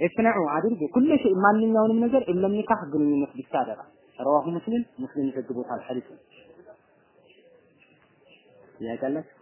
እስነዑ አድርጉ ኩለ ሸይ ማንኛውንም ነገር ኢለም ኒካህ ግንኙነት ብቻ አደራ ረዋሁ ሙስሊም ሙስሊም ይዘግቦታል ሐዲሱ። ያቀላችሁ